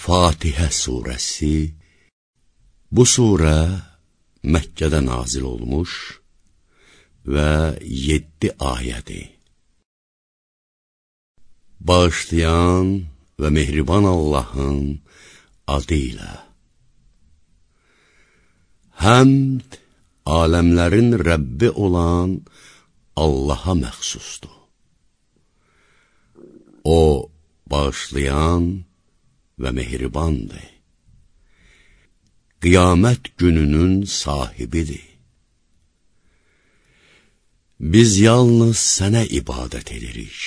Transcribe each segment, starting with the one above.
Fatihə surəsi Bu surə Məkkədə nazil olmuş və 7 ayədir. Bağışlayan və mehriban Allahın adı ilə. Həmd aləmlərin Rəbbi olan Allaha məxsusdur. O, bağışlayan və mehribandır. Qiyamət gününün sahibidir. Biz yalnız sənə ibadət edirik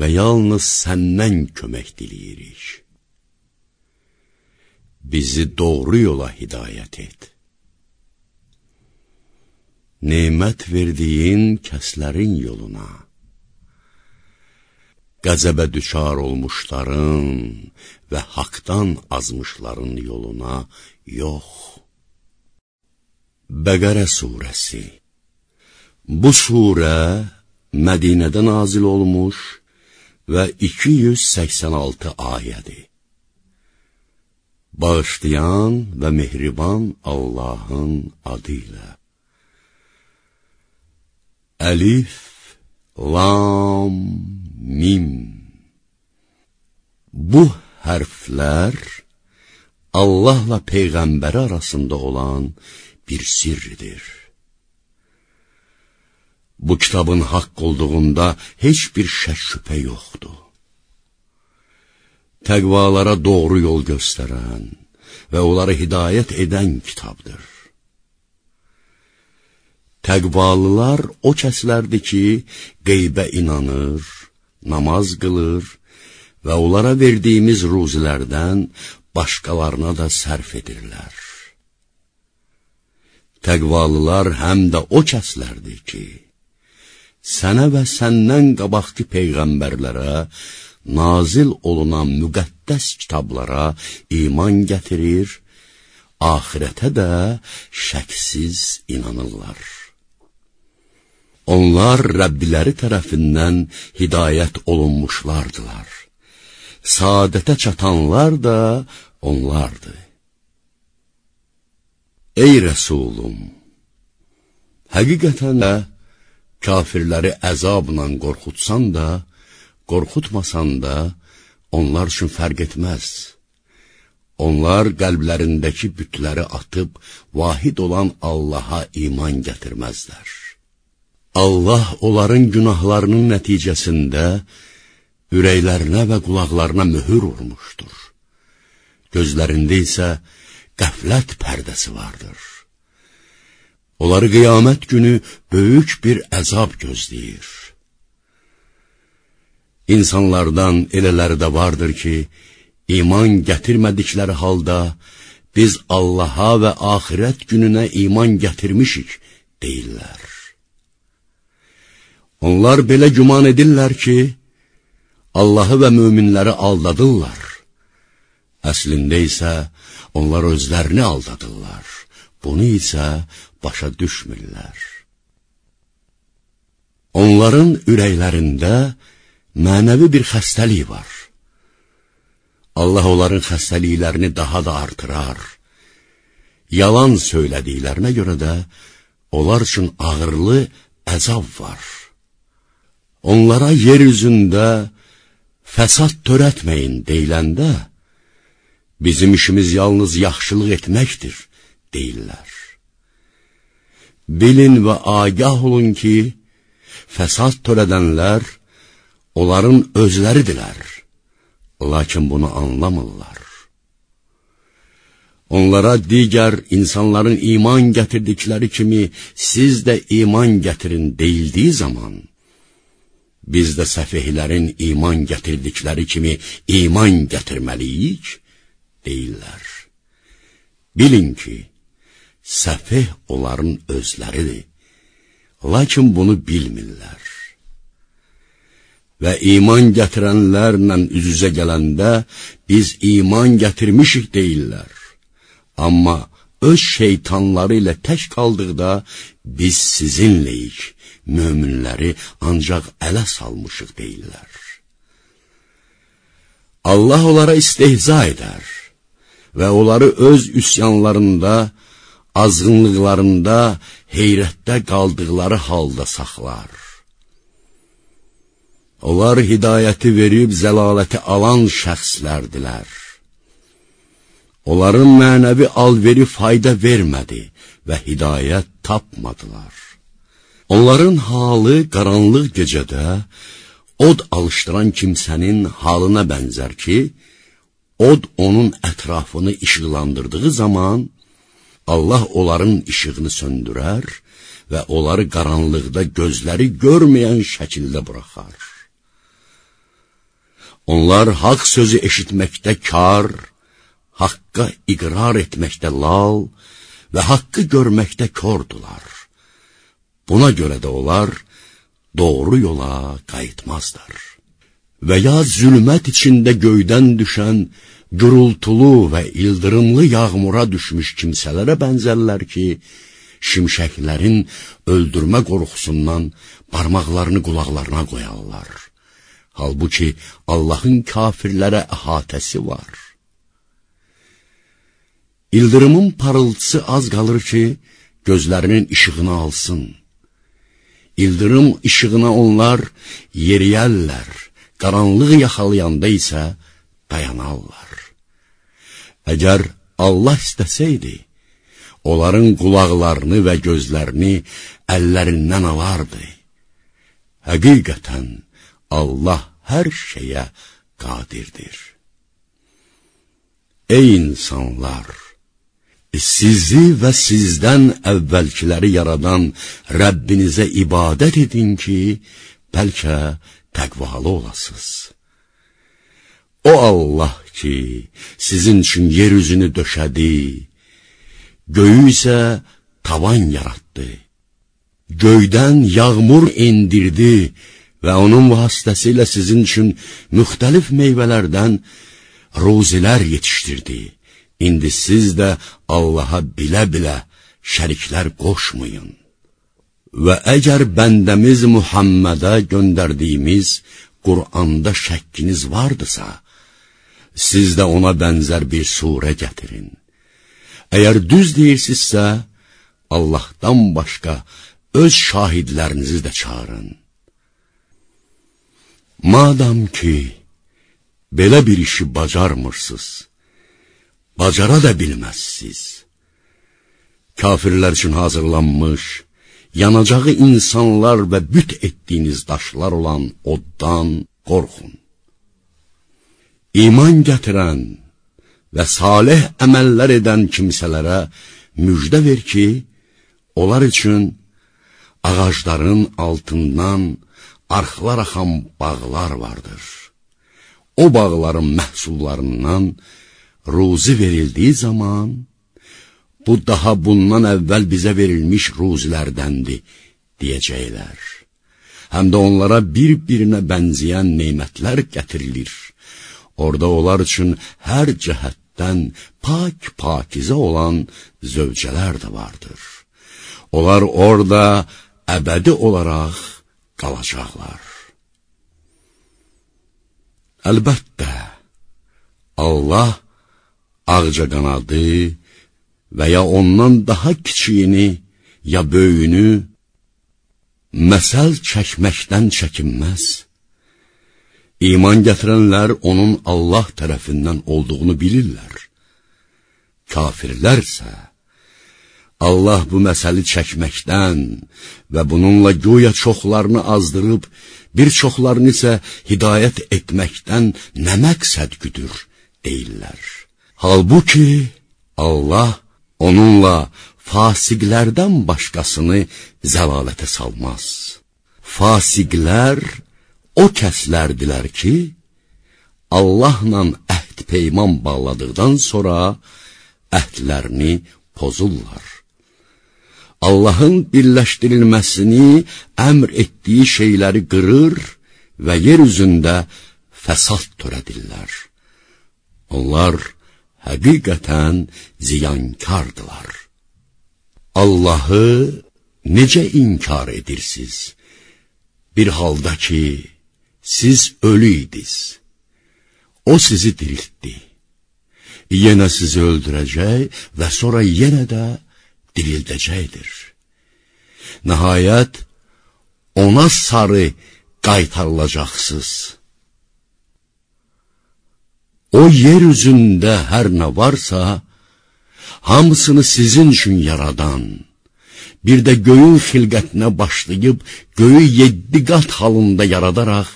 və yalnız səndən kömək diləyirik. Bizi doğru yola hidayət et. Nemət verdiyin kəslərin yoluna, qəzəbə düçar olmuşların və haqdan azmışların yoluna yox. Bəqərə surəsi Bu surə Mədinədə nazil olmuş və 286 ayədir. Bağışlayan və mehriban Allahın adı ilə. Əlif, Lam, Mim Bu hərflər Allahla Peyğəmbəri arasında olan bir sirridir. Bu kitabın haqq olduğunda heç bir şək şübhə yoxdur. Təqvalara doğru yol göstərən və onları hidayət edən kitabdır. Təqvalılar o kəslərdir ki, qeybə inanır, namaz qılır və onlara verdiyimiz ruzilərdən başqalarına da sərf edirlər. Təqvalılar həm də o kəslərdir ki, sənə və səndən qabaqki peyğəmbərlərə nazil olunan müqəddəs kitablara iman gətirir, axirətə də şəksiz inanırlar. Onlar Rəbbiləri tərəfindən hidayət olunmuşlardılar. Saadətə çatanlar da onlardır. Ey Rəsulum! Həqiqətən də kafirləri əzabla qorxutsan da, qorxutmasan da, onlar üçün fərq etməz. Onlar qəlblərindəki bütləri atıb, vahid olan Allaha iman gətirməzlər. Allah onların günahlarının nəticəsində ürəklərinə və qulaqlarına mühür vurmuşdur. Gözlərində isə qəflət pərdəsi vardır. Onları qiyamət günü böyük bir əzab gözləyir. İnsanlardan elələri də vardır ki, iman gətirmədikləri halda, biz Allaha və axirət gününə iman gətirmişik, deyirlər. Onlar belə güman edirlər ki, Allahı və möminləri aldadırlar. Əslində isə onlar özlərini aldadırlar. Bunu isə başa düşmürlər. Onların ürəklərində mənəvi bir xəstəlik var. Allah onların xəstəliklərini daha da artırar. Yalan söylədiklərinə görə də onlar üçün ağırlı əzab var. Onlara yer üzündə fəsad törətməyin deyiləndə, bizim işimiz yalnız yaxşılıq etməkdir, deyirlər. Bilin və agah olun ki, fəsad törədənlər onların özləridirlər, lakin bunu anlamırlar. Onlara digər insanların iman gətirdikləri kimi siz də iman gətirin deyildiyi zaman, biz də səfihlərin iman gətirdikləri kimi iman gətirməliyik, deyirlər. Bilin ki, səfih onların özləridir, lakin bunu bilmirlər. Və iman gətirənlərlə üz-üzə gələndə biz iman gətirmişik deyirlər. Amma öz şeytanları ilə tək qaldıqda biz sizinləyik, möminləri ancaq ələ salmışıq deyirlər. Allah onlara istehza edər və onları öz üsyanlarında, azğınlıqlarında, heyrətdə qaldıqları halda saxlar. Onlar hidayəti verib zəlaləti alan şəxslərdilər. Onların mənəvi alveri fayda vermədi və hidayət tapmadılar. Onların halı qaranlıq gecədə od alışdıran kimsənin halına bənzər ki, od onun ətrafını işıqlandırdığı zaman Allah onların işığını söndürər və onları qaranlıqda gözləri görməyən şəkildə buraxar. Onlar haqq sözü eşitməkdə kar, haqqa iqrar etməkdə lal və haqqı görməkdə kordular. Buna görə də onlar doğru yola qayıtmazlar. Və ya zülmət içində göydən düşən gürultulu və ildırımlı yağmura düşmüş kimsələrə bənzərlər ki, şimşəklərin öldürmə qorxusundan barmaqlarını qulaqlarına qoyarlar. Halbuki Allahın kafirlərə əhatəsi var. İldırımın parıltısı az qalır ki, gözlərinin işığını alsın. İldırım işığına onlar yeriyərlər, qaranlıq yaxalayanda isə dayanarlar. Əgər Allah istəsəydi, onların qulaqlarını və gözlərini əllərindən alardı. Həqiqətən, Allah hər şeyə qadirdir. Ey insanlar! Sizi və sizdən əvvəlkiləri yaradan Rəbbinizə ibadət edin ki, bəlkə təqvalı olasınız. O Allah ki, sizin üçün yer üzünü döşədi, göyü isə tavan yaratdı. Göydən yağmur indirdi və onun vasitəsilə sizin üçün müxtəlif meyvələrdən ruzilər yetişdirdi. İndi siz də Allaha bilə-bilə şəriklər qoşmayın. Və əgər bəndəmiz Muhammədə göndərdiyimiz Quranda şəkkiniz vardısa, siz də ona bənzər bir surə gətirin. Əgər düz deyirsinizsə, Allahdan başqa öz şahidlərinizi də çağırın. Madam ki, belə bir işi bacarmırsınız, bacara da bilməzsiz. Kafirlər üçün hazırlanmış, yanacağı insanlar və büt etdiyiniz daşlar olan oddan qorxun. İman gətirən və salih əməllər edən kimsələrə müjdə ver ki, onlar üçün ağacların altından arxlar axan bağlar vardır. O bağların məhsullarından ruzi verildiyi zaman, bu daha bundan əvvəl bizə verilmiş ruzilərdəndir, deyəcəklər. Həm də onlara bir-birinə bənzəyən neymətlər gətirilir. Orada onlar üçün hər cəhətdən pak-pakizə olan zövcələr də vardır. Onlar orada əbədi olaraq qalacaqlar. Əlbəttə, Allah ağca qanadı və ya ondan daha kiçiyini ya böyüyünü məsəl çəkməkdən çəkinməz. İman gətirənlər onun Allah tərəfindən olduğunu bilirlər. Kafirlərsə, Allah bu məsəli çəkməkdən və bununla güya çoxlarını azdırıb, bir çoxlarını isə hidayət etməkdən nə məqsəd güdür, deyirlər. Halbuki Allah onunla fasiqlərdən başqasını zəlalətə salmaz. Fasiqlər o kəslərdilər ki, Allahla əhd peyman bağladıqdan sonra əhdlərini pozurlar. Allahın birləşdirilməsini əmr etdiyi şeyləri qırır və yer üzündə fəsad törədirlər. Onlar həqiqətən ziyankardılar. Allahı necə inkar edirsiniz? Bir halda ki, siz ölü idiniz. O sizi diriltdi. Yenə sizi öldürəcək və sonra yenə də dirildəcəkdir. Nəhayət, ona sarı qaytarılacaqsınız. O yer üzündə hər nə varsa, hamısını sizin üçün yaradan, bir də göyün xilqətinə başlayıb, göyü yeddi qat halında yaradaraq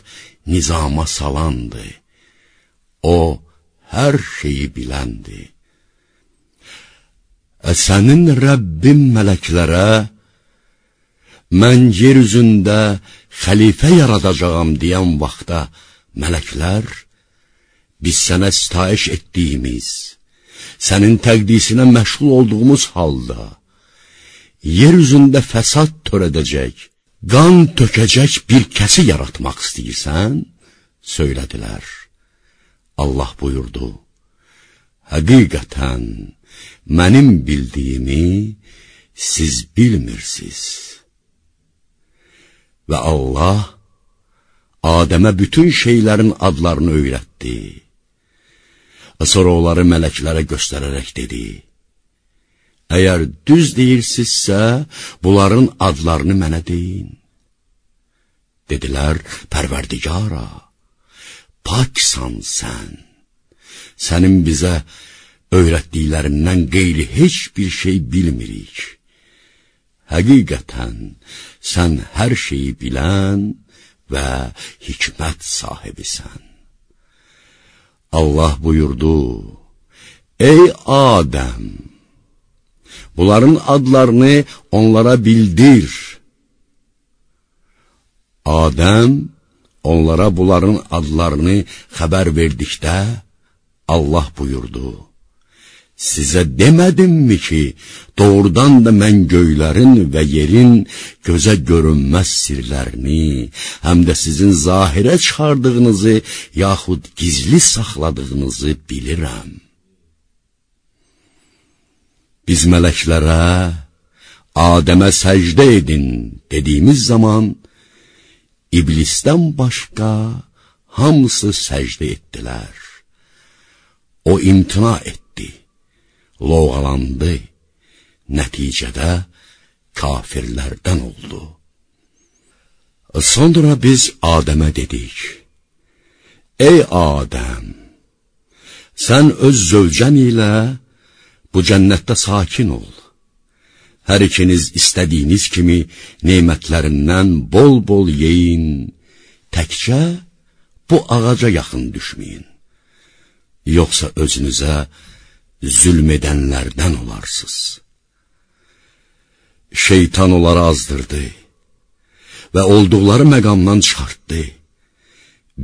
nizama salandı. O, hər şeyi biləndir. E, sənin Rəbbin mələklərə, mən yer üzündə xəlifə yaradacağam deyən vaxtda, mələklər, biz sənə sitayiş etdiyimiz, sənin təqdisinə məşğul olduğumuz halda, yer üzündə fəsad törədəcək, qan tökəcək bir kəsi yaratmaq istəyirsən, söylədilər. Allah buyurdu, Həqiqətən, mənim bildiyimi siz bilmirsiniz. Və Allah Adəmə bütün şeylərin adlarını öyrətdi. Sonra onları mələklərə göstərərək dedi, Əgər düz deyirsinizsə, bunların adlarını mənə deyin. Dedilər, pərverdigara, paksan sən. Sənin bizə öyrətdiklərindən qeyri heç bir şey bilmirik. Həqiqətən, sən hər şeyi bilən və hikmət sahibisən. Allah buyurdu, Ey Adəm! Bunların adlarını onlara bildir. Adəm onlara bunların adlarını xəbər verdikdə Allah buyurdu. Sizə demədimmi ki, doğrudan da mən göylərin və yerin gözə görünməz sirlərini, həm də sizin zahirə çıxardığınızı, yaxud gizli saxladığınızı bilirəm. Biz mələklərə, Adəmə səcdə edin dediyimiz zaman, iblisdən başqa hamısı səcdə etdilər. O imtina etdi, loğalandı, nəticədə kafirlərdən oldu. Sonra biz Adəmə dedik, Ey Adəm, sən öz zövcən ilə bu cənnətdə sakin ol. Hər ikiniz istədiyiniz kimi nemətlərindən bol-bol yeyin, təkcə bu ağaca yaxın düşməyin. Yoxsa özünüzə zülm edənlərdən olarsınız. Şeytan onları azdırdı və olduqları məqamdan çıxartdı.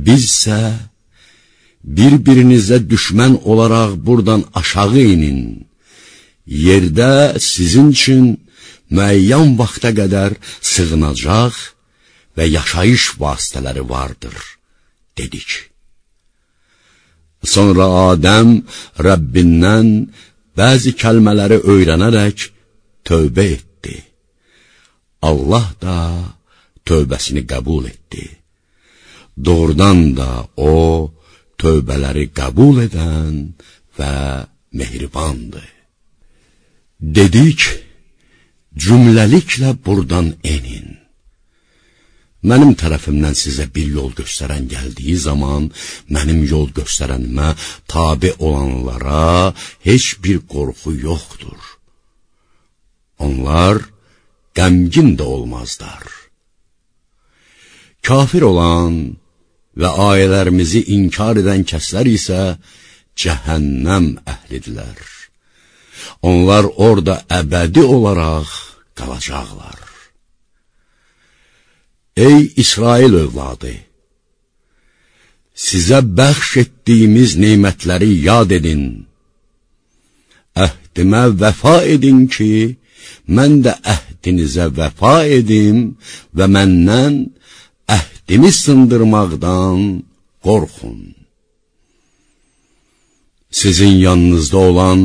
Bizsə bir-birinizə düşmən olaraq buradan aşağı inin, yerdə sizin üçün müəyyən vaxta qədər sığınacaq və yaşayış vasitələri vardır, dedik. Sonra Adəm Rəbbindən bəzi kəlmələri öyrənərək tövbə etdi. Allah da tövbəsini qəbul etdi. Doğrudan da o, tövbələri qəbul edən və mehribandır. Dedik, cümləliklə buradan enin. Mənim tərəfimdən sizə bir yol göstərən gəldiyi zaman, mənim yol göstərənimə tabi olanlara heç bir qorxu yoxdur. Onlar qəmgin də olmazlar. Kafir olan və ayələrimizi inkar edən kəslər isə cəhənnəm əhlidirlər. Onlar orada əbədi olaraq qalacaqlar. Ey İsrail övladı! Sizə bəxş etdiyimiz neymətləri yad edin. Əhdimə vəfa edin ki, mən də əhdinizə vəfa edim və məndən əhdimi sındırmaqdan qorxun. Sizin yanınızda olan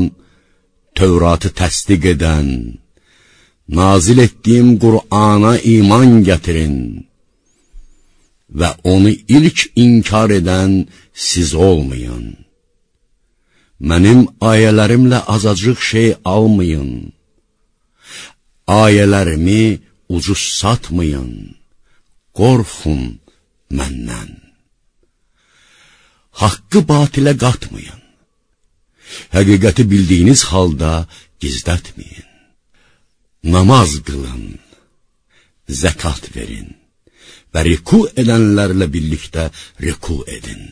Tövratı təsdiq edən, nazil etdiyim Qur'ana iman gətirin. və onu ilk inkar edən siz olmayın. Mənim ayələrimlə azacıq şey almayın. Ayələrimi ucuz satmayın. Qorxun məndən. Haqqı batilə qatmayın. Həqiqəti bildiyiniz halda gizlətməyin. Namaz qılın, zəkat verin və riku edənlərlə birlikdə riku edin.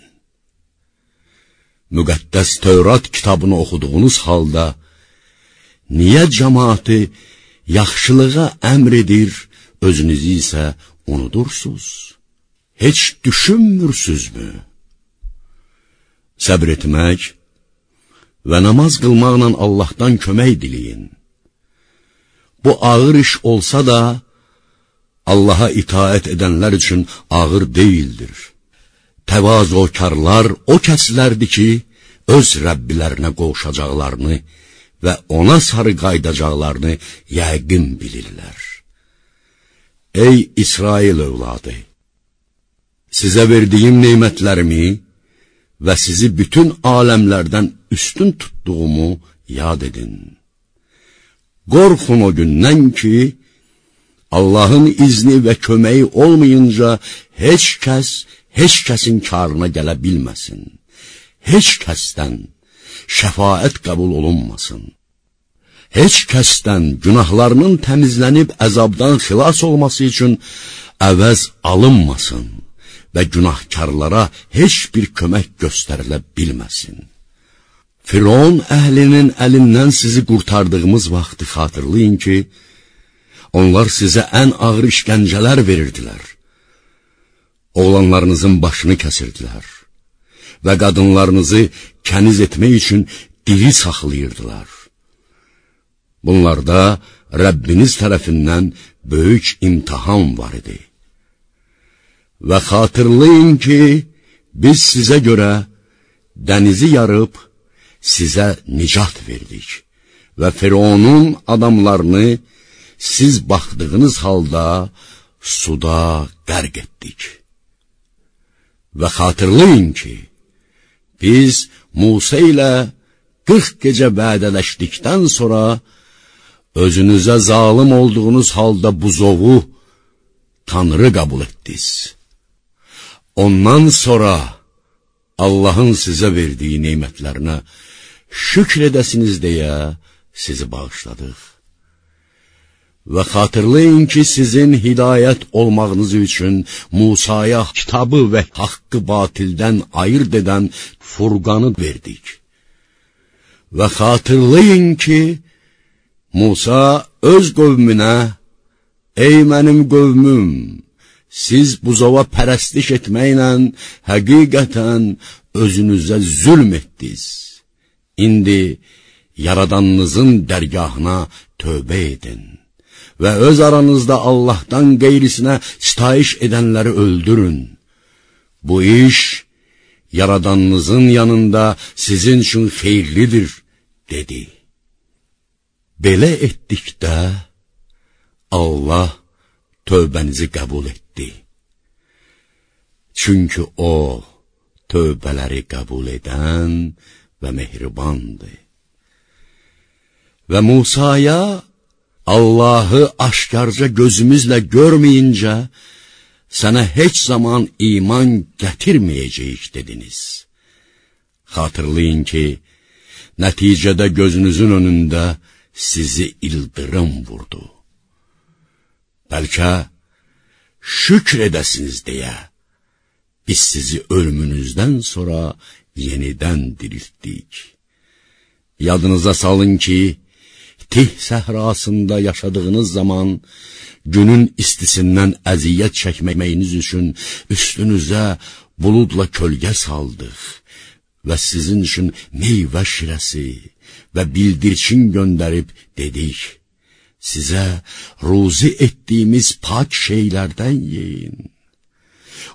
Müqəddəs Tövrat kitabını oxuduğunuz halda, niyə cəmaatı yaxşılığa əmr edir, özünüzü isə unudursuz? Heç düşünmürsüzmü? Səbr etmək və namaz qılmaqla Allahdan kömək diləyin. Bu ağır iş olsa da, Allaha itaət edənlər üçün ağır deyildir. Təvazokarlar o kəslərdir ki, öz Rəbbilərinə qovuşacaqlarını və ona sarı qaydacaqlarını yəqin bilirlər. Ey İsrail övladı! Sizə verdiyim neymətlərimi və sizi bütün aləmlərdən üstün tutduğumu yad edin. Qorxun o gündən ki, Allahın izni və köməyi olmayınca heç kəs, heç kəsin karına gələ bilməsin. Heç kəsdən şəfaət qəbul olunmasın. Heç kəsdən günahlarının təmizlənib əzabdan xilas olması üçün əvəz alınmasın və günahkarlara heç bir kömək göstərilə bilməsin. Firon əhlinin əlindən sizi qurtardığımız vaxtı xatırlayın ki, onlar sizə ən ağır işgəncələr verirdilər. Oğlanlarınızın başını kəsirdilər və qadınlarınızı kəniz etmək üçün diri saxlayırdılar. Bunlarda Rəbbiniz tərəfindən böyük imtihan var idi. Və xatırlayın ki, biz sizə görə dənizi yarıb, sizə nicat verdik və Fironun adamlarını siz baxdığınız halda suda qərq etdik. Və xatırlayın ki, biz Musa ilə 40 gecə vədələşdikdən sonra özünüzə zalim olduğunuz halda buzovu Tanrı qəbul etdiniz. Ondan sonra Allahın sizə verdiyi neymətlərinə şükr edəsiniz deyə sizi bağışladıq. Və xatırlayın ki, sizin hidayət olmağınız üçün Musaya kitabı və haqqı batildən ayırt edən furqanı verdik. Və xatırlayın ki, Musa öz qövmünə, Ey mənim qövmüm, siz buzova pərəstiş etməklə həqiqətən özünüzə zülm etdiniz. İndi yaradanınızın dərgahına tövbə edin və öz aranızda Allahdan qeyrisinə sitayiş edənləri öldürün. Bu iş yaradanınızın yanında sizin üçün xeyirlidir, dedi. Belə etdikdə Allah tövbənizi qəbul etdi. Çünki O, tövbələri qəbul edən və mehribandır. Və Musaya Allahı aşkarca gözümüzlə görməyincə, sənə heç zaman iman gətirməyəcəyik dediniz. Xatırlayın ki, nəticədə gözünüzün önündə sizi ildırım vurdu. Bəlkə şükr edəsiniz deyə, biz sizi ölümünüzdən sonra yenidən diriltdik. Yadınıza salın ki, Tih səhrasında yaşadığınız zaman günün istisindən əziyyət çəkməyiniz üçün üstünüzə buludla kölgə saldıq və sizin üçün meyvə şirəsi və bildirçin göndərib dedik, sizə ruzi etdiyimiz pak şeylərdən yeyin.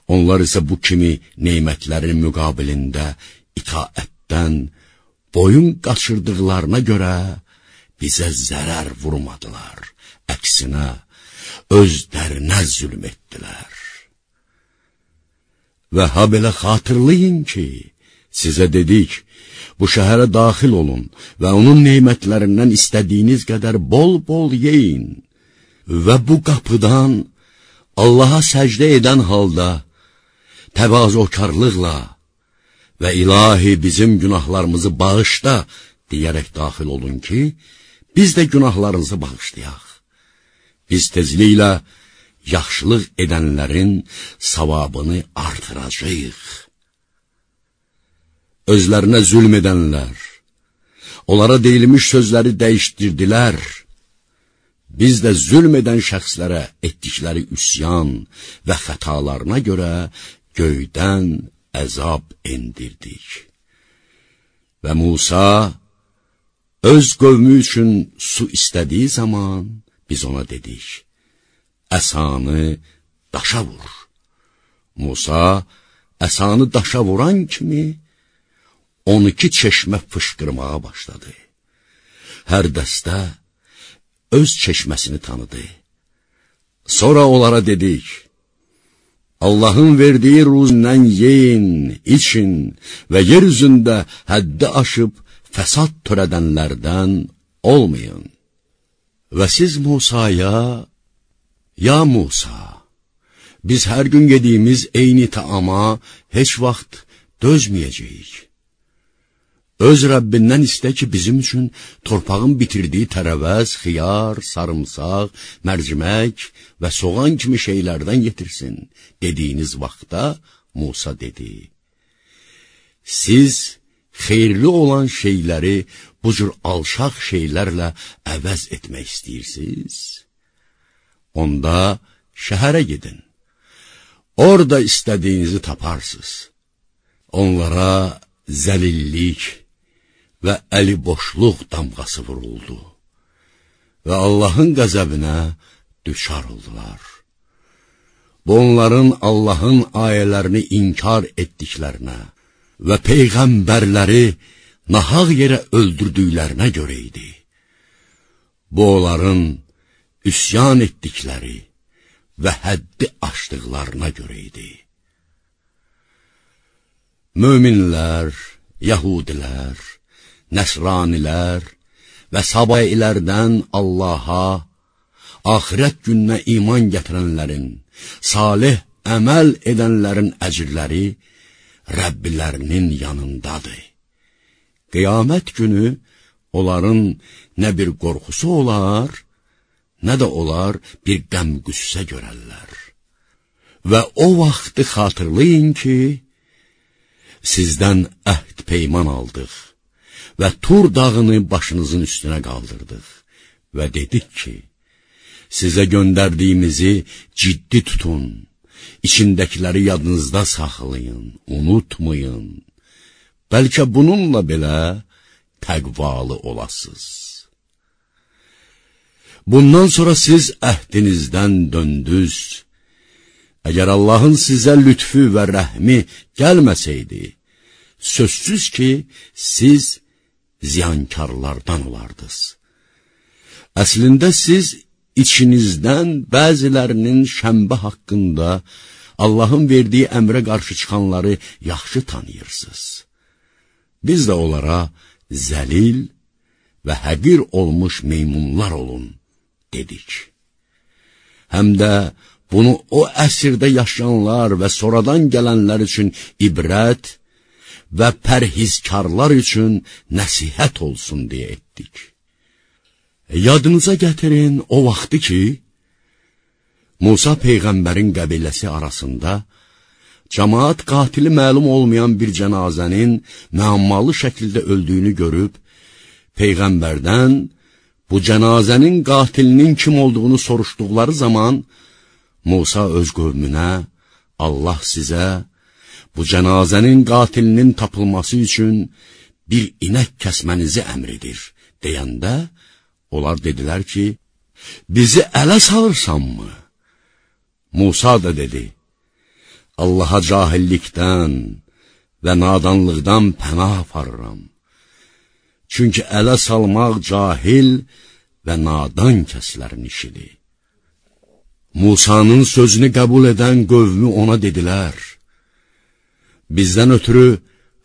Onlar isə bu kimi neymətlərin müqabilində itaətdən boyun qaçırdıqlarına görə bizə zərər vurmadılar. Əksinə, öz dərinə zülm etdilər. Və ha belə xatırlayın ki, sizə dedik, bu şəhərə daxil olun və onun neymətlərindən istədiyiniz qədər bol-bol yeyin və bu qapıdan Allaha səcdə edən halda təvazökarlıqla və ilahi bizim günahlarımızı bağışla deyərək daxil olun ki, biz də günahlarınızı bağışlayaq. Biz tezliklə yaxşılıq edənlərin savabını artıracağıq. Özlərinə zülm edənlər, onlara deyilmiş sözləri dəyişdirdilər. Biz də zülm edən şəxslərə etdikləri üsyan və xətalarına görə göydən əzab endirdik. Və Musa öz qövmü üçün su istədiyi zaman biz ona dedik, əsanı daşa vur. Musa əsanı daşa vuran kimi 12 çeşmə fışqırmağa başladı. Hər dəstə öz çeşməsini tanıdı. Sonra onlara dedik, Allahın verdiyi ruzindən yeyin, için və yer üzündə həddi aşıb fəsad törədənlərdən olmayın. Və siz Musaya, Ya Musa, biz hər gün yediyimiz eyni taama heç vaxt dözməyəcəyik. Öz Rəbbindən istə ki, bizim üçün torpağın bitirdiyi tərəvəz, xiyar, sarımsaq, mərcimək və soğan kimi şeylərdən yetirsin, dediyiniz vaxtda Musa dedi. Siz xeyirli olan şeyləri bu cür alçaq şeylərlə əvəz etmək istəyirsiniz? Onda şəhərə gedin. Orada istədiyinizi taparsınız. Onlara zəlillik, və əli boşluq damğası vuruldu və Allahın qəzəbinə düşar oldular. Bu onların Allahın ayələrini inkar etdiklərinə və peyğəmbərləri nahaq yerə öldürdüklərinə görə idi. Bu onların üsyan etdikləri və həddi aşdıqlarına görə idi. Möminlər, Yahudilər, nəsranilər və sabayilərdən Allaha, axirət gününə iman gətirənlərin, salih əməl edənlərin əcrləri Rəbbilərinin yanındadır. Qiyamət günü onların nə bir qorxusu olar, nə də onlar bir qəm-qüssə görərlər. Və o vaxtı xatırlayın ki, sizdən əhd peyman aldıq və Tur dağını başınızın üstünə qaldırdıq və dedik ki, sizə göndərdiyimizi ciddi tutun, içindəkiləri yadınızda saxlayın, unutmayın. Bəlkə bununla belə təqvalı olasınız. Bundan sonra siz əhdinizdən döndüz. Əgər Allahın sizə lütfü və rəhmi gəlməsəydi, sözsüz ki, siz ziyankarlardan olardınız. Əslində siz içinizdən bəzilərinin şəmbə haqqında Allahın verdiyi əmrə qarşı çıxanları yaxşı tanıyırsınız. Biz də onlara zəlil və həqir olmuş meymunlar olun, dedik. Həm də bunu o əsrdə yaşayanlar və sonradan gələnlər üçün ibrət və pərhizkarlar üçün nəsihət olsun deyə etdik. Yadınıza gətirin o vaxtı ki, Musa Peyğəmbərin qəbiləsi arasında cəmaat qatili məlum olmayan bir cənazənin müəmmalı şəkildə öldüyünü görüb, Peyğəmbərdən bu cənazənin qatilinin kim olduğunu soruşduqları zaman, Musa öz qövmünə, Allah sizə bu cənazənin qatilinin tapılması üçün bir inək kəsmənizi əmr edir, deyəndə, onlar dedilər ki, bizi ələ salırsanmı? Musa da dedi, Allaha cahillikdən və nadanlıqdan pənah aparıram. Çünki ələ salmaq cahil və nadan kəslərin işidir. Musanın sözünü qəbul edən qövmü ona dedilər, Bizdən ötürü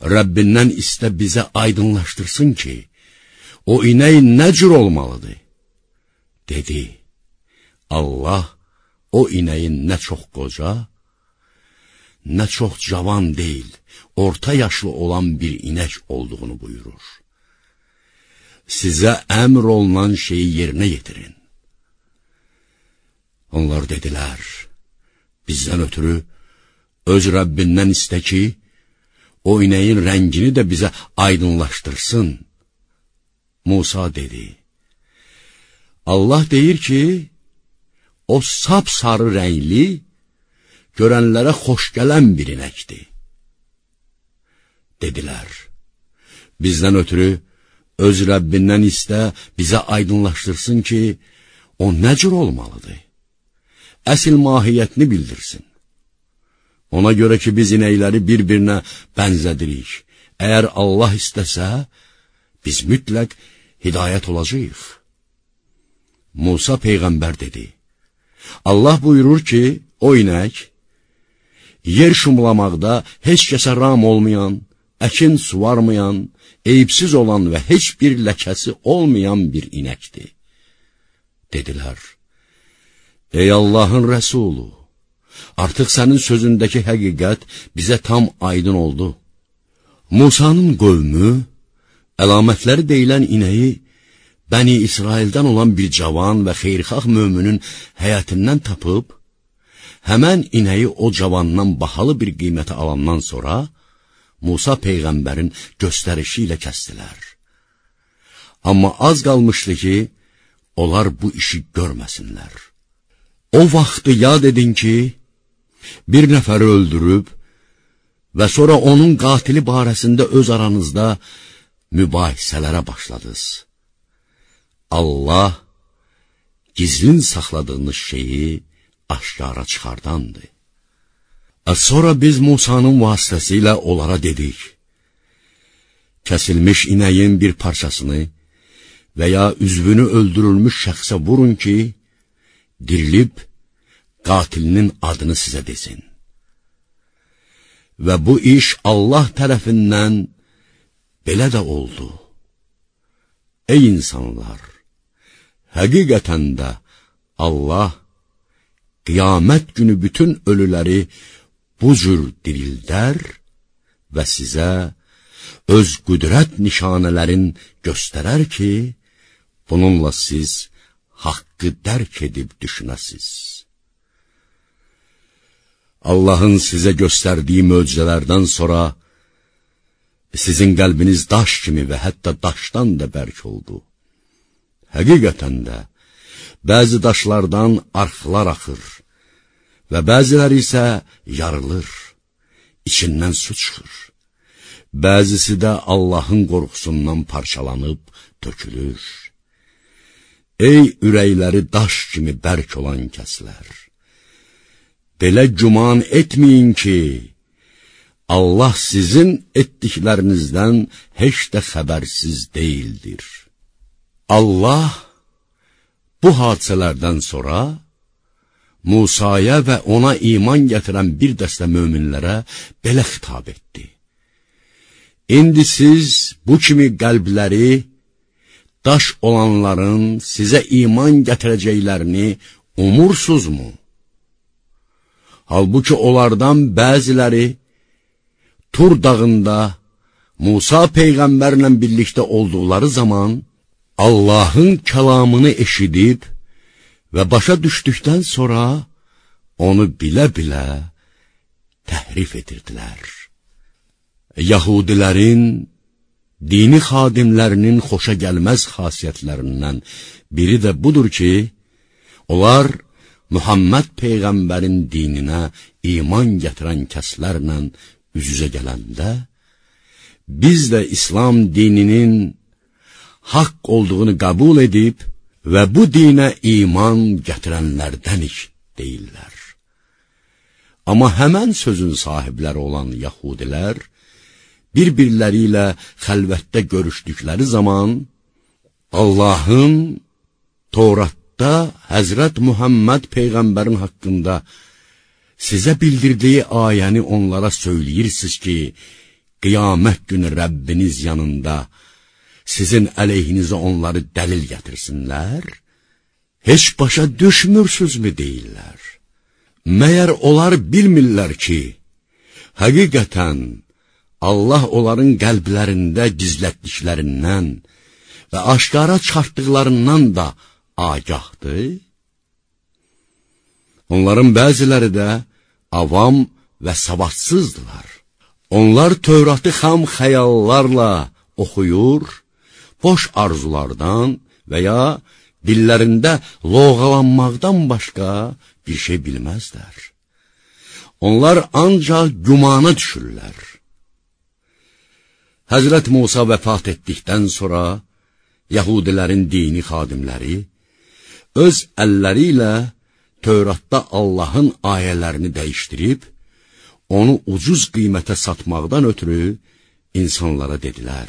Rəbbindən istə bizə aydınlaşdırsın ki, o inək nə cür olmalıdır? Dedi, Allah o inəyin nə çox qoca, nə çox cavan deyil, orta yaşlı olan bir inək olduğunu buyurur. Sizə əmr olunan şeyi yerinə yetirin. Onlar dedilər, bizdən ötürü öz Rəbbindən istə ki, o inəyin rəngini də bizə aydınlaşdırsın. Musa dedi, Allah deyir ki, o sap sarı rəngli, görənlərə xoş gələn bir inəkdir. Dedilər, bizdən ötürü öz Rəbbindən istə, bizə aydınlaşdırsın ki, o nə cür olmalıdır? Əsil mahiyyətini bildirsin. Ona görə ki, biz inəkləri bir-birinə bənzədirik. Əgər Allah istəsə, biz mütləq hidayət olacaq. Musa Peyğəmbər dedi, Allah buyurur ki, o inək, yer şumlamaqda heç kəsə ram olmayan, əkin suvarmayan, eyibsiz olan və heç bir ləkəsi olmayan bir inəkdir. Dedilər, Ey Allahın rəsulu, artıq sənin sözündəki həqiqət bizə tam aydın oldu. Musanın qövmü, əlamətləri deyilən inəyi, Bəni İsraildən olan bir cavan və xeyrxax möminin həyətindən tapıb, həmən inəyi o cavandan bahalı bir qiymətə alandan sonra, Musa Peyğəmbərin göstərişi ilə kəstilər. Amma az qalmışdı ki, onlar bu işi görməsinlər. O vaxtı yad edin ki, bir nəfəri öldürüb və sonra onun qatili barəsində öz aranızda mübahisələrə başladınız. Allah gizlin saxladığınız şeyi aşkara çıxardandır. Sonra biz Musanın vasitəsilə onlara dedik, kəsilmiş inəyin bir parçasını və ya üzvünü öldürülmüş şəxsə vurun ki, dirilib qatilinin adını sizə desin. Və bu iş Allah tərəfindən belə də oldu. Ey insanlar! Həqiqətən də Allah qiyamət günü bütün ölüləri bu cür dirildər və sizə öz qüdrət nişanələrin göstərər ki, bununla siz haqqı dərk edib düşünəsiz. Allahın sizə göstərdiyi möcüzələrdən sonra sizin qəlbiniz daş kimi və hətta daşdan da bərk oldu. Həqiqətən də, bəzi daşlardan arxlar axır və bəziləri isə yarılır, içindən su çıxır. Bəzisi də Allahın qorxusundan parçalanıb tökülür. Ey ürəkləri daş kimi bərk olan kəslər! Belə güman etməyin ki, Allah sizin etdiklərinizdən heç də xəbərsiz deyildir. Allah bu hadisələrdən sonra Musaya və ona iman gətirən bir dəstə möminlərə belə xitab etdi. İndi siz bu kimi qəlbləri daş olanların sizə iman gətirəcəklərini umursuzmu? Halbuki onlardan bəziləri Tur dağında Musa peyğəmbərlə birlikdə olduqları zaman Allahın kəlamını eşidib və başa düşdükdən sonra onu bilə-bilə təhrif edirdilər. Yahudilərin dini xadimlərinin xoşa gəlməz xasiyyətlərindən biri də budur ki, onlar Muhammed Peyğəmbərin dininə iman gətirən kəslərlə üz-üzə gələndə, biz də İslam dininin haqq olduğunu qəbul edib və bu dinə iman gətirənlərdənik deyirlər. Amma həmən sözün sahibləri olan yahudilər, bir-birləri ilə xəlvətdə görüşdükləri zaman, Allahın Toratda Həzrət Muhammed Peyğəmbərin haqqında sizə bildirdiyi ayəni onlara söyləyirsiniz ki, qiyamət günü Rəbbiniz yanında sizin əleyhinizə onları dəlil gətirsinlər, heç başa düşmürsünüzmü deyirlər. Məyər onlar bilmirlər ki, həqiqətən Allah onların qəlblərində gizlətdiklərindən və aşkara çıxartdıqlarından da agahdır? Onların bəziləri də avam və savadsızdılar. Onlar Tövratı xam xəyallarla oxuyur, boş arzulardan və ya dillərində loğalanmaqdan başqa bir şey bilməzlər. Onlar ancaq gümana düşürlər. Həzrət Musa vəfat etdikdən sonra Yahudilərin dini xadimləri öz əlləri ilə Tövratda Allahın ayələrini dəyişdirib, onu ucuz qiymətə satmaqdan ötürü insanlara dedilər.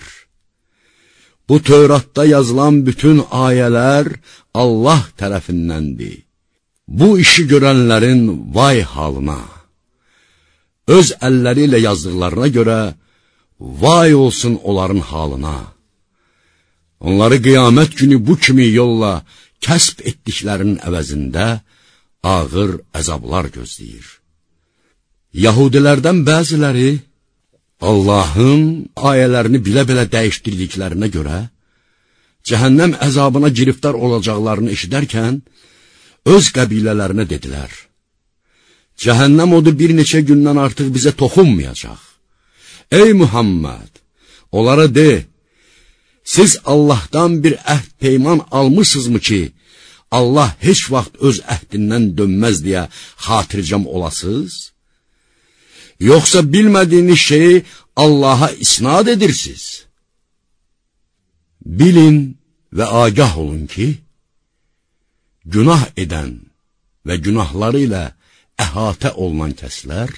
Bu Tövratda yazılan bütün ayələr Allah tərəfindəndir. Bu işi görənlərin vay halına. Öz əlləri ilə yazdıqlarına görə vay olsun onların halına. Onları qiyamət günü bu kimi yolla kəsb etdiklərinin əvəzində ağır əzablar gözləyir. Yahudilərdən bəziləri Allahın ayələrini bilə-bilə dəyişdirdiklərinə görə cəhənnəm əzabına giriftar olacaqlarını eşidərkən öz qəbilələrinə dedilər: Cəhənnəm odu bir neçə gündən artıq bizə toxunmayacaq. Ey Muhammed, onlara de: Siz Allahdan bir əhd peyman almısınızmı ki, Allah heç vaxt öz əhdindən dönməz deyə xatircəm olasız? Yoxsa bilmədiyiniz şeyi Allaha isnad edirsiniz? Bilin və agah olun ki, günah edən və günahları ilə əhatə olunan kəslər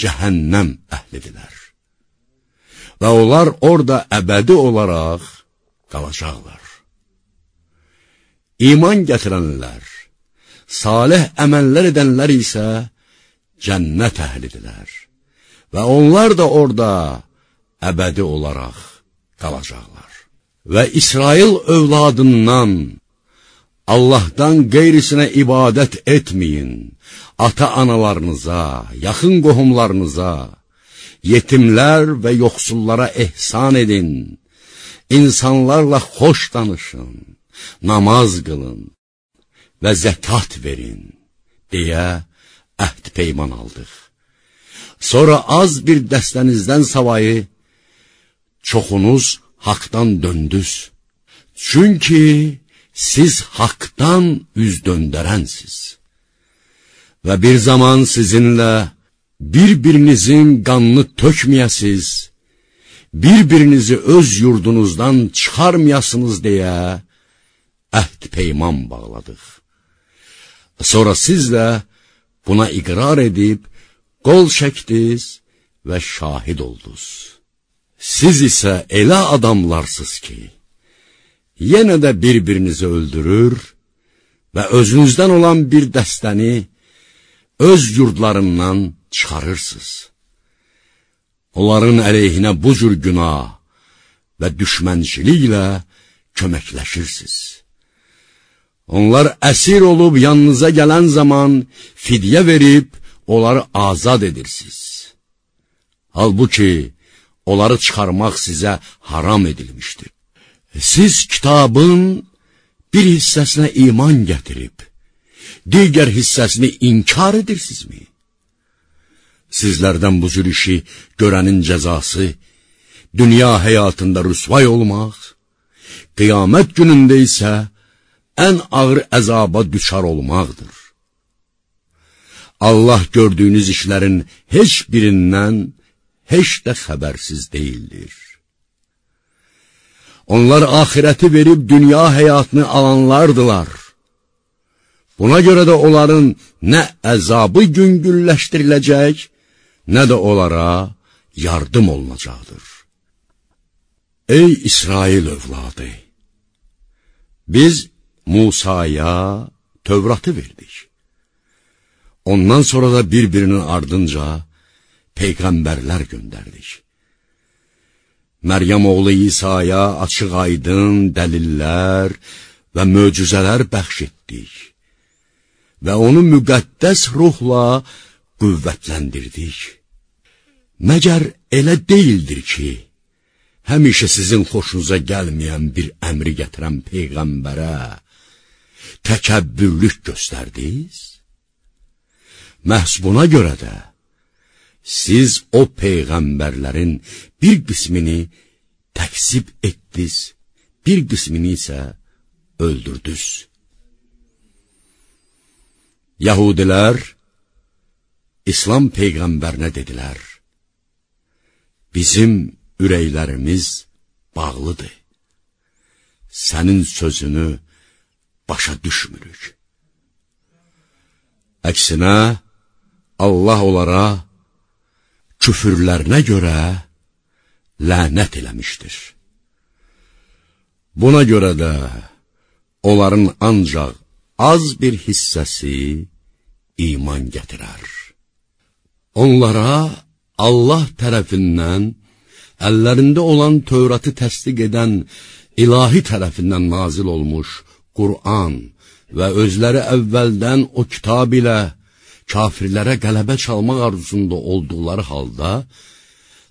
cəhənnəm əhlidirlər. Və onlar orada əbədi olaraq qalacaqlar. İman gətirənlər, salih əməllər edənlər isə cənnət əhlidirlər. Və onlar da orada əbədi olaraq qalacaqlar. Və İsrail övladından Allahdan qeyrisinə ibadət etməyin. Ata-analarınıza, yaxın qohumlarınıza, yetimlər və yoxsullara ehsan edin. İnsanlarla xoş danışın, namaz qılın və zəkat verin, deyə əhd peyman aldıq. Sonra az bir dəstənizdən savayı, çoxunuz haqdan döndüz. Çünki siz haqdan üz döndərənsiz. Və bir zaman sizinlə bir-birinizin qanını tökməyəsiz, bir-birinizi öz yurdunuzdan çıxarmayasınız deyə əhd peyman bağladıq. Sonra siz də buna iqrar edib, qol çəkdiniz və şahid oldunuz. Siz isə elə adamlarsınız ki, yenə də bir-birinizi öldürür və özünüzdən olan bir dəstəni öz yurdlarından çıxarırsınız. Onların əleyhinə bu cür günah və düşmənçiliklə köməkləşirsiniz. Onlar əsir olub yanınıza gələn zaman fidyə verib, onları azad edirsiniz. Halbuki, onları çıxarmaq sizə haram edilmişdir. Siz kitabın bir hissəsinə iman gətirib, digər hissəsini inkar edirsinizmi? Sizlərdən bu cür işi görənin cəzası, dünya həyatında rüsvay olmaq, qiyamət günündə isə ən ağır əzaba düçar olmaqdır. Allah gördüyünüz işlərin heç birindən heç də xəbərsiz deyildir. Onlar ahirəti verib dünya həyatını alanlardılar. Buna görə də onların nə əzabı güngülləşdiriləcək, nə də onlara yardım olunacaqdır. Ey İsrail övladı! Biz Musaya Tövratı verdik. Ondan sonra da bir-birinin ardınca peyğəmbərlər göndərdik. Məryəm oğlu İsa'ya açıq aydın dəlillər və möcüzələr bəxş etdik və onu müqəddəs ruhla qüvvətləndirdik. Məgər elə deyildir ki, həmişə sizin xoşunuza gəlməyən bir əmri gətirən peyğəmbərə təkəbbürlük göstərdiniz? Məhz buna görə də siz o peyğəmbərlərin bir qismini təksib etdiniz, bir qismini isə öldürdünüz. Yahudilər İslam peyğəmbərinə dedilər, bizim ürəklərimiz bağlıdır. Sənin sözünü başa düşmürük. Əksinə, Allah onlara küfürlərinə görə lənət eləmişdir. Buna görə də onların ancaq az bir hissəsi iman gətirər. Onlara Allah tərəfindən əllərində olan Tövratı təsdiq edən ilahi tərəfindən nazil olmuş Qur'an və özləri əvvəldən o kitab ilə kafirlərə qələbə çalmaq arzusunda olduqları halda,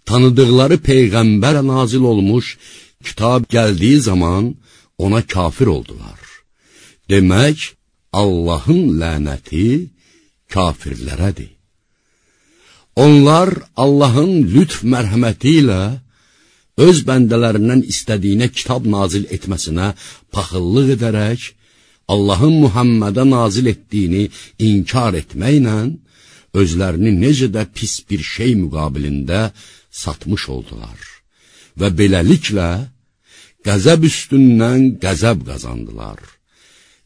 tanıdıqları Peyğəmbərə nazil olmuş kitab gəldiyi zaman ona kafir oldular. Demək, Allahın lənəti kafirlərədir. Onlar Allahın lütf mərhəməti ilə öz bəndələrindən istədiyinə kitab nazil etməsinə paxıllıq edərək, Allahın Muhammədə nazil etdiyini inkar etməklə, özlərini necə də pis bir şey müqabilində satmış oldular və beləliklə qəzəb üstündən qəzəb qazandılar.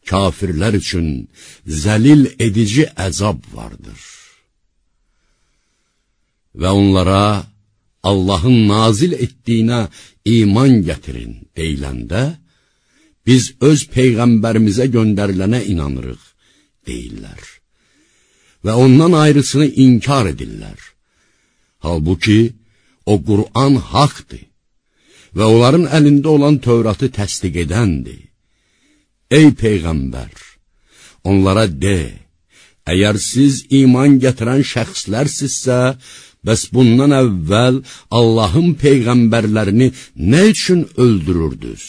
Kafirlər üçün zəlil edici əzab vardır. Və onlara Allahın nazil etdiyinə iman gətirin deyiləndə, biz öz Peyğəmbərimizə göndərilənə inanırıq, deyirlər. Və ondan ayrısını inkar edirlər. Halbuki, o Qur'an haqdır və onların əlində olan Tövratı təsdiq edəndir. Ey Peyğəmbər, onlara de, əgər siz iman gətirən şəxslərsinizsə, bəs bundan əvvəl Allahın Peyğəmbərlərini nə üçün öldürürdünüz?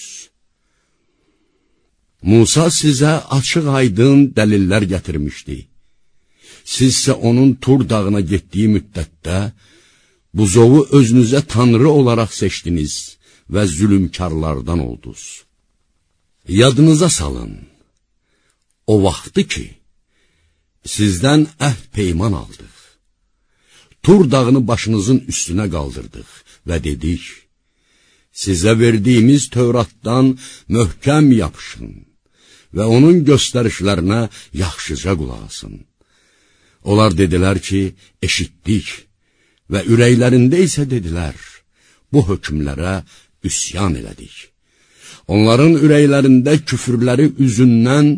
Musa sizə açıq aydın dəlillər gətirmişdi. Sizsə onun Tur dağına getdiyi müddətdə, buzovu özünüzə tanrı olaraq seçdiniz və zülümkarlardan oldunuz. Yadınıza salın, o vaxtı ki, sizdən əhd peyman aldıq. Tur dağını başınızın üstünə qaldırdıq və dedik, sizə verdiyimiz Tövratdan möhkəm yapışın və onun göstərişlərinə yaxşıca qulasın. Onlar dedilər ki, eşitdik və ürəklərində isə dedilər, bu hökmlərə üsyan elədik. Onların ürəklərində küfürləri üzündən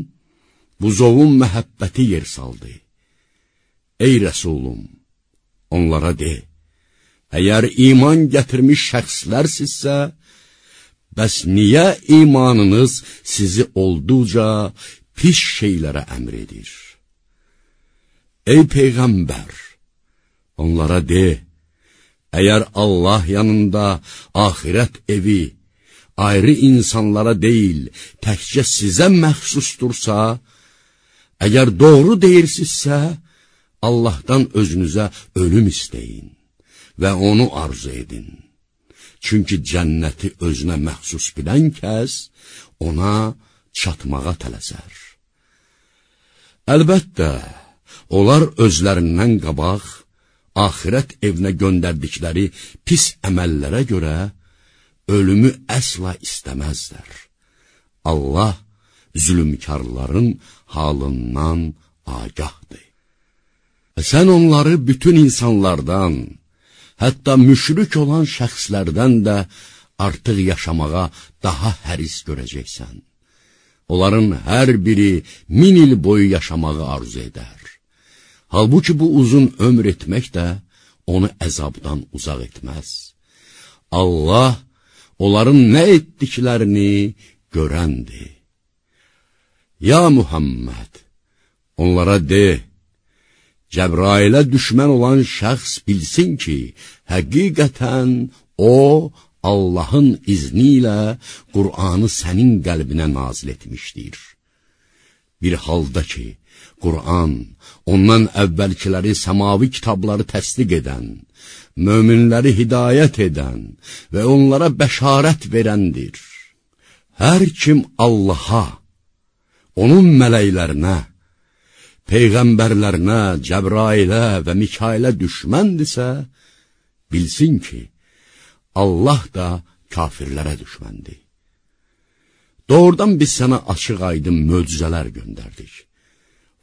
buzovun məhəbbəti yer saldı. Ey Rəsulum, onlara de, əgər iman gətirmiş şəxslərsinizsə, bəs niyə imanınız sizi olduqca pis şeylərə əmr edir? Ey Peyğəmbər, onlara de, əgər Allah yanında ahirət evi, ayrı insanlara deyil, təkcə sizə məxsusdursa, əgər doğru deyirsinizsə, Allahdan özünüzə ölüm istəyin və onu arzu edin. Çünki cənnəti özünə məxsus bilən kəs ona çatmağa tələsər. Əlbəttə, onlar özlərindən qabaq, axirət evinə göndərdikləri pis əməllərə görə ölümü əsla istəməzlər. Allah zülümkarların halından agahdır. Sən onları bütün insanlardan, hətta müşrik olan şəxslərdən də artıq yaşamağa daha həris görəcəksən. Onların hər biri min il boyu yaşamağı arzu edər. Halbuki bu uzun ömür etmək də onu əzabdan uzaq etməz. Allah onların nə etdiklərini görəndir. Ya Muhammed, onlara de, Cəbrailə düşmən olan şəxs bilsin ki, həqiqətən o, Allahın izni ilə Qur'anı sənin qəlbinə nazil etmişdir. Bir halda ki, Qur'an ondan əvvəlkiləri səmavi kitabları təsdiq edən, möminləri hidayət edən və onlara bəşarət verəndir. Hər kim Allaha, onun mələklərinə, peyğəmbərlərinə, Cəbrailə və Mikailə düşməndirsə, bilsin ki, Allah da kafirlərə düşməndir. Doğrudan biz sənə açıq aydın möcüzələr göndərdik.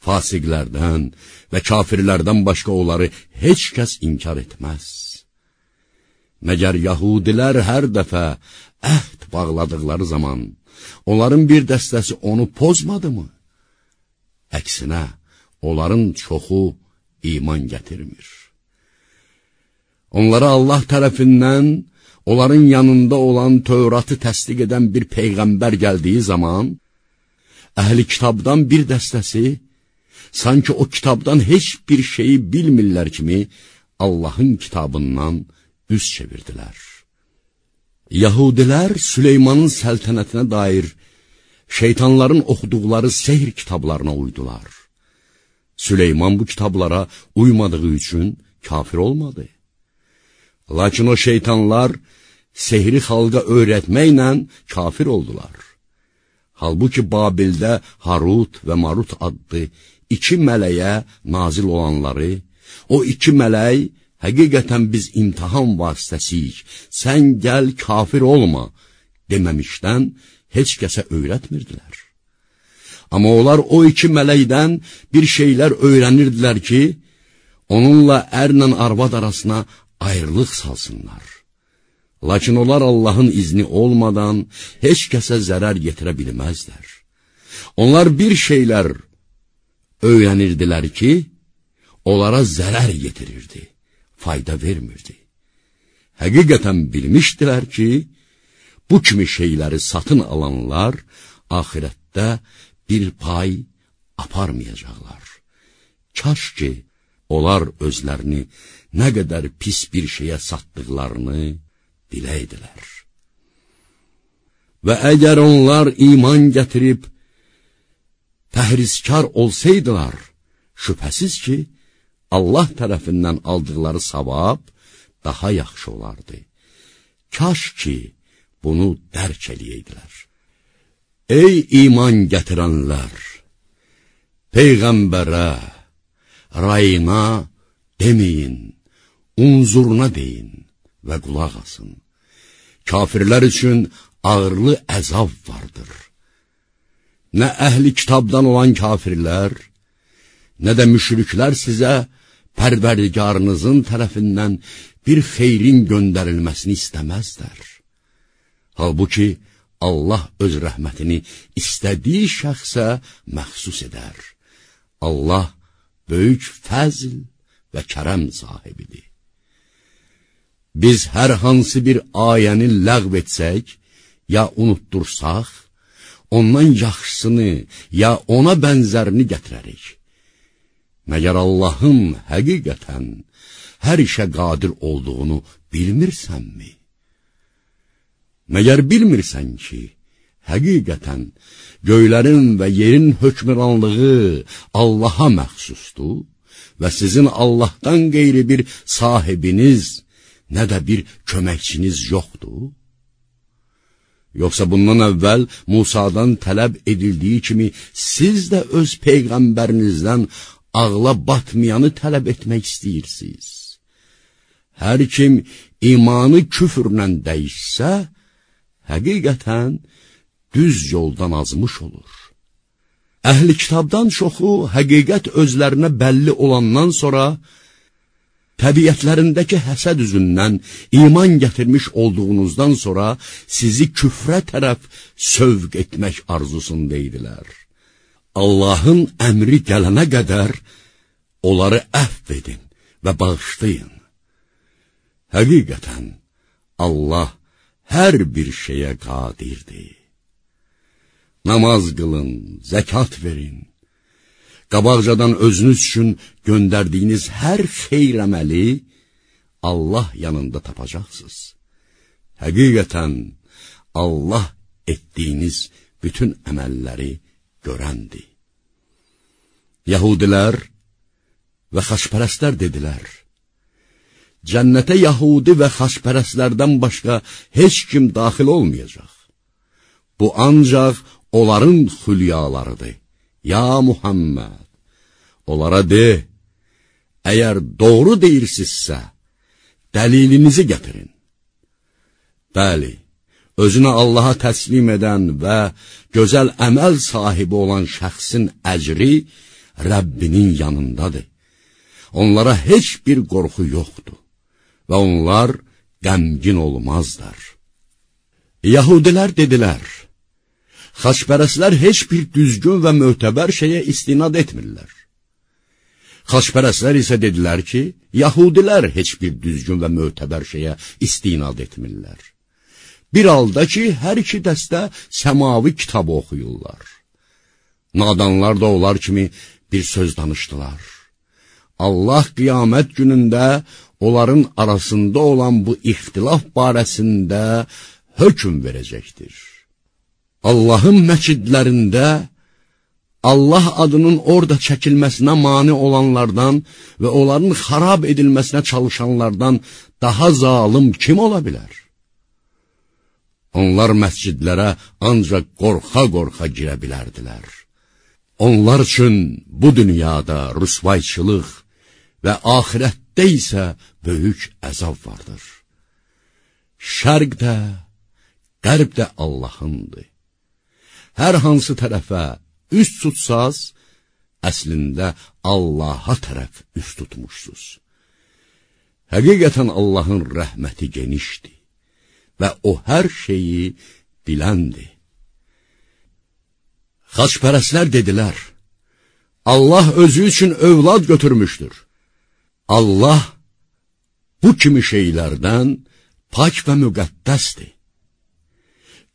Fasiqlərdən və kafirlərdən başqa onları heç kəs inkar etməz. Məgər yahudilər hər dəfə əhd bağladıqları zaman, onların bir dəstəsi onu pozmadı mı? Əksinə, onların çoxu iman gətirmir. Onlara Allah tərəfindən onların yanında olan Tövratı təsdiq edən bir peyğəmbər gəldiyi zaman, əhli kitabdan bir dəstəsi, sanki o kitabdan heç bir şeyi bilmirlər kimi, Allahın kitabından üz çevirdilər. Yahudilər Süleymanın səltənətinə dair şeytanların oxuduqları sehr kitablarına uydular. Süleyman bu kitablara uymadığı üçün kafir olmadı. Lakin o şeytanlar sehri xalqa öyrətməklə kafir oldular. Halbuki Babildə Harut və Marut adlı iki mələyə nazil olanları, o iki mələk həqiqətən biz imtihan vasitəsiyik, sən gəl kafir olma deməmişdən heç kəsə öyrətmirdilər. Amma onlar o iki mələkdən bir şeylər öyrənirdilər ki, onunla ərlə arvad arasına ayrılıq salsınlar. Lakin onlar Allahın izni olmadan heç kəsə zərər yetirə bilməzlər. Onlar bir şeylər öyrənirdilər ki, onlara zərər yetirirdi, fayda vermirdi. Həqiqətən bilmişdilər ki, bu kimi şeyləri satın alanlar axirətdə bir pay aparmayacaqlar. Kaş ki, onlar özlərini nə qədər pis bir şeyə satdıqlarını biləydilər. Və əgər onlar iman gətirib, təhriskar olsaydılar, şübhəsiz ki, Allah tərəfindən aldıqları savab daha yaxşı olardı. Kaş ki, bunu dərk eləyəydilər. Ey iman gətirənlər! Peyğəmbərə, rayına deməyin, unzuruna deyin və qulaq asın. Kafirlər üçün ağırlı əzab vardır. Nə əhli kitabdan olan kafirlər, nə də müşriklər sizə pərverdigarınızın tərəfindən bir xeyrin göndərilməsini istəməzlər. Halbuki Allah öz rəhmətini istədiyi şəxsə məxsus edər. Allah böyük fəzl və kərəm sahibidir. Biz hər hansı bir ayəni ləğv etsək, ya unutdursaq, ondan yaxşısını, ya ona bənzərini gətirərik. Məgər Allahın həqiqətən hər işə qadir olduğunu bilmirsənmi? Məgər bilmirsən ki, həqiqətən göylərin və yerin hökmranlığı Allaha məxsusdur və sizin Allahdan qeyri bir sahibiniz, nə də bir köməkçiniz yoxdur? Yoxsa bundan əvvəl Musadan tələb edildiyi kimi siz də öz peyğəmbərinizdən ağla batmayanı tələb etmək istəyirsiniz. Hər kim imanı küfrlə dəyişsə, həqiqətən düz yoldan azmış olur. Əhli kitabdan çoxu həqiqət özlərinə bəlli olandan sonra təbiətlərindəki həsəd üzündən iman gətirmiş olduğunuzdan sonra sizi küfrə tərəf sövq etmək arzusunda idilər. Allahın əmri gələnə qədər onları əhv edin və bağışlayın. Həqiqətən, Allah hər bir şeyə qadirdir. Namaz qılın, zəkat verin. Qabaqcadan özünüz üçün göndərdiyiniz hər xeyr əməli Allah yanında tapacaqsınız. Həqiqətən, Allah etdiyiniz bütün əməlləri görəndir. Yahudilər və xaşpərəstlər dedilər, Cənnətə Yahudi və xaşpərəstlərdən başqa heç kim daxil olmayacaq. Bu ancaq onların xülyalarıdır. Ya Muhammed, onlara de, əgər doğru deyirsinizsə, dəlilinizi gətirin. Bəli, özünə Allaha təslim edən və gözəl əməl sahibi olan şəxsin əcri Rəbbinin yanındadır. Onlara heç bir qorxu yoxdur və onlar qəmgin olmazlar. Yahudilər dedilər, xaçpərəslər heç bir düzgün və mötəbər şeyə istinad etmirlər. Xaçpərəslər isə dedilər ki, Yahudilər heç bir düzgün və mötəbər şeyə istinad etmirlər. Bir halda ki, hər iki dəstə səmavi kitabı oxuyurlar. Nadanlar da onlar kimi bir söz danışdılar. Allah qiyamət günündə onların arasında olan bu ixtilaf barəsində hökm verəcəkdir. Allahın məcidlərində Allah adının orada çəkilməsinə mani olanlardan və onların xarab edilməsinə çalışanlardan daha zalım kim ola bilər? Onlar məscidlərə ancaq qorxa-qorxa girə bilərdilər. Onlar üçün bu dünyada rüsvayçılıq və axirətdə isə böyük əzab vardır. Şərq də, qərb də Allahındır. Hər hansı tərəfə üst tutsaz, əslində Allaha tərəf üst tutmuşsuz. Həqiqətən Allahın rəhməti genişdir və o hər şeyi biləndir. Xaçpərəslər dedilər, Allah özü üçün övlad götürmüşdür. Allah bu kimi şeylərdən pak və müqəddəsdir.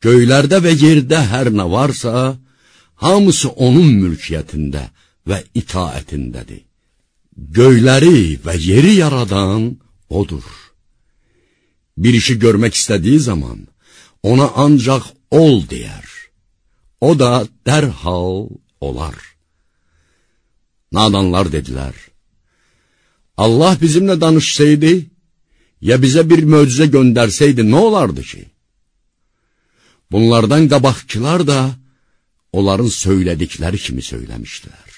Göylərdə və yerdə hər nə varsa, hamısı onun mülkiyyətində və itaətindədir. Göyləri və yeri yaradan odur. Bir işi görmək istədiyi zaman ona ancaq ol deyər. O da dərhal olar. Nadanlar dedilər, Allah bizimlə danışsaydı, ya bizə bir möcüzə göndərsəydi, nə olardı ki? Bunlardan qabaqçılar da onların söylədikləri kimi söyləmişdilər.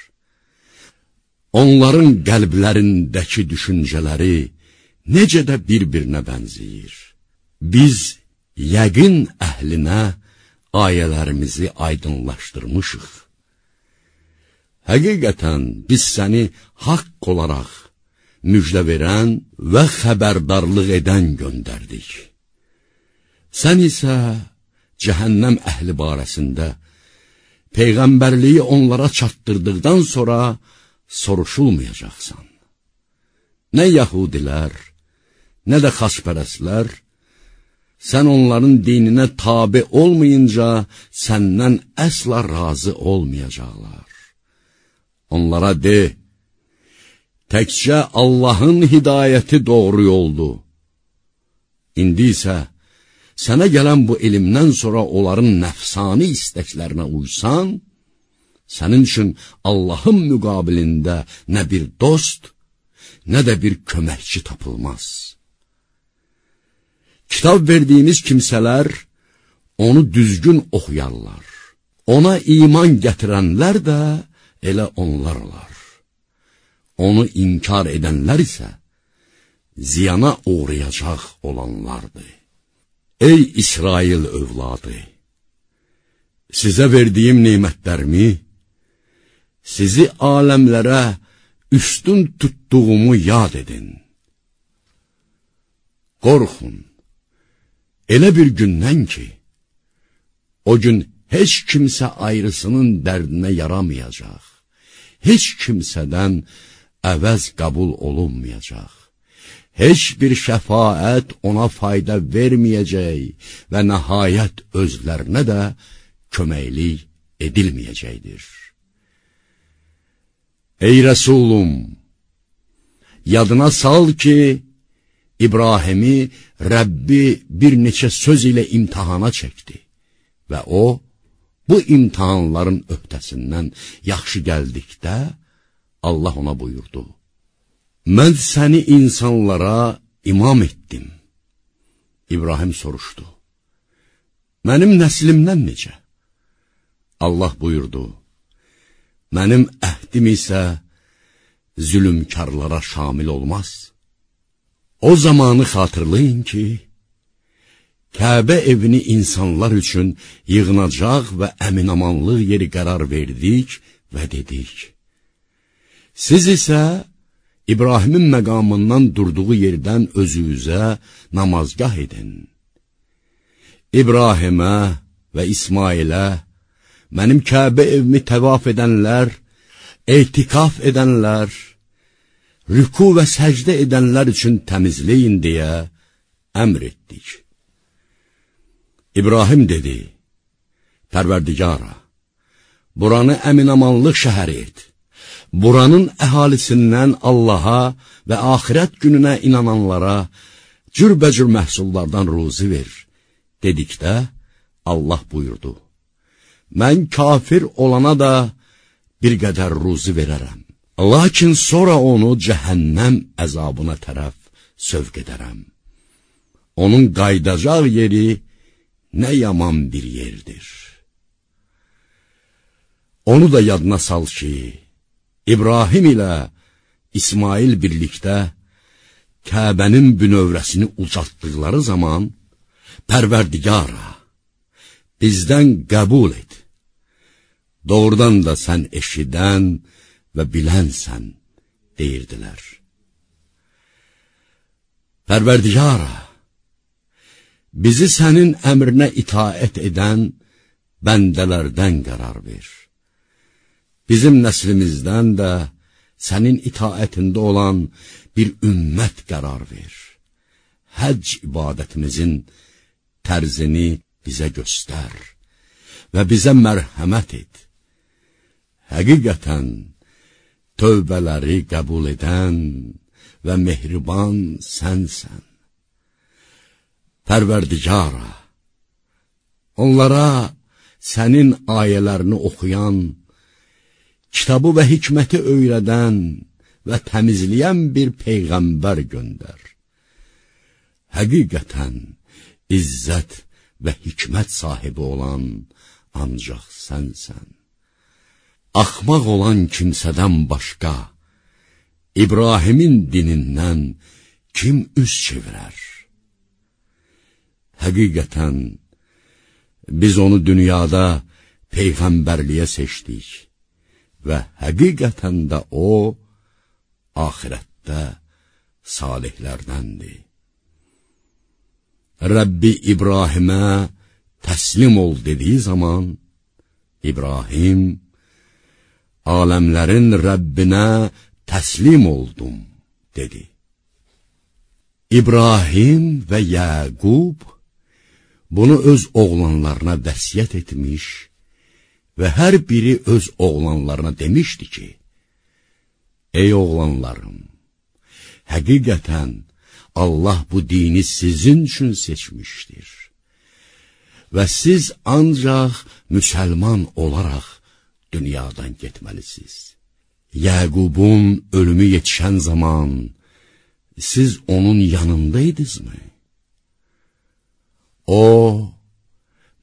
Onların qəlblərindəki düşüncələri necə də bir-birinə bənzəyir. Biz yəqin əhlinə ayələrimizi aydınlaşdırmışıq. Həqiqətən biz səni haqq olaraq müjdə verən və xəbərdarlıq edən göndərdik. Sən isə cəhənnəm əhli barəsində peyğəmbərliyi onlara çatdırdıqdan sonra soruşulmayacaqsan. Nə yəhudilər, nə də xaçpərəslər, sən onların dininə tabi olmayınca səndən əsla razı olmayacaqlar. Onlara de, təkcə Allahın hidayəti doğru yoldur. İndi isə sənə gələn bu elmdən sonra onların nəfsani istəklərinə uysan, sənin üçün Allahın müqabilində nə bir dost, nə də bir köməkçi tapılmaz. Kitab verdiyimiz kimsələr onu düzgün oxuyarlar. Ona iman gətirənlər də elə onlar olar. Onu inkar edənlər isə ziyana uğrayacaq olanlardır. Ey İsrail övladı! Sizə verdiyim nemətlərimi, sizi aləmlərə üstün tutduğumu yad edin. Qorxun, elə bir gündən ki, o gün heç kimsə ayrısının dərdinə yaramayacaq, heç kimsədən əvəz qəbul olunmayacaq. Heç bir şəfaət ona fayda verməyəcək və nəhayət özlərinə də köməklik edilməyəcəkdir. Ey Rəsulum, yadına sal ki, İbrahimi Rəbbi bir neçə söz ilə imtihana çəkdi və o, bu imtihanların öhdəsindən yaxşı gəldikdə, Allah ona buyurdu, Mən səni insanlara imam etdim. İbrahim soruşdu, Mənim nəslimdən necə? Allah buyurdu, Mənim əhdim isə zülümkarlara şamil olmaz. O zamanı xatırlayın ki, Kəbə evini insanlar üçün yığınacaq və əminamanlıq yeri qərar verdik və dedik. Siz isə İbrahimin məqamından durduğu yerdən özünüzə namazgah edin. İbrahimə və İsmailə, mənim Kəbə evimi təvaf edənlər, etikaf edənlər, rüku və səcdə edənlər üçün təmizləyin deyə əmr etdik. İbrahim dedi, Pərverdigara, buranı əminamanlıq şəhəri et. Buranın əhalisindən Allaha və axirət gününə inananlara cürbəcür məhsullardan ruzi ver. Dedikdə Allah buyurdu, mən kafir olana da bir qədər ruzi verərəm. Lakin sonra onu cəhənnəm əzabına tərəf sövq edərəm. Onun qaydacaq yeri nə yaman bir yerdir. Onu da yadına sal ki, İbrahim ilə İsmail birlikdə Kəbənin bünövrəsini ucaltdıqları zaman, Pərverdigara, bizdən qəbul et. Doğrudan da sən eşidən və bilənsən, deyirdilər. Pərverdigara, bizi sənin əmrinə itaət edən bəndələrdən qərar ver. Bizim nəslimizdən də sənin itaətində olan bir ümmət qərar ver. Həcc ibadətimizin tərzini bizə göstər və bizə mərhəmət et. Həqiqətən, tövbələri qəbul edən və mehriban sənsən. Pərverdigara, onlara sənin ayələrini oxuyan, kitabı və hikməti öyrədən və təmizləyən bir peyğəmbər göndər. Həqiqətən, izzət və hikmət sahibi olan ancaq sənsən axmaq olan kimsədən başqa, İbrahimin dinindən kim üz çevirər? Həqiqətən, biz onu dünyada peyğəmbərliyə seçdik və həqiqətən də o, ahirətdə salihlərdəndir. Rəbbi İbrahimə təslim ol dediyi zaman, İbrahim, aləmlərin Rəbbinə təslim oldum, dedi. İbrahim və Yəqub bunu öz oğlanlarına vəsiyyət etmiş və hər biri öz oğlanlarına demişdi ki, Ey oğlanlarım, həqiqətən Allah bu dini sizin üçün seçmişdir və siz ancaq müsəlman olaraq dünyadan getməlisiniz. Yəqubun ölümü yetişən zaman siz onun yanındaydınızmı? O,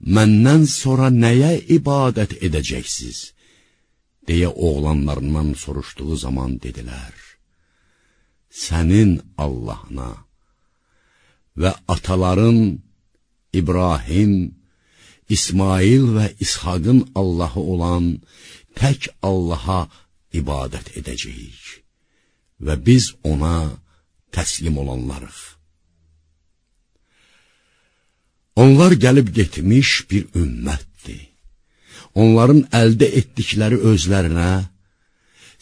məndən sonra nəyə ibadət edəcəksiniz? deyə oğlanlarından soruşduğu zaman dedilər. Sənin Allahına və ataların İbrahim, İsmail və İshaqın Allahı olan tək Allaha ibadət edəcəyik və biz ona təslim olanlarıq. Onlar gəlib getmiş bir ümmətdir. Onların əldə etdikləri özlərinə,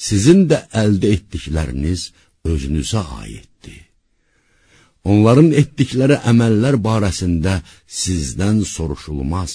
sizin də əldə etdikləriniz özünüzə aiddir. Onların etdikləri əməllər barəsində sizdən soruşulmaz.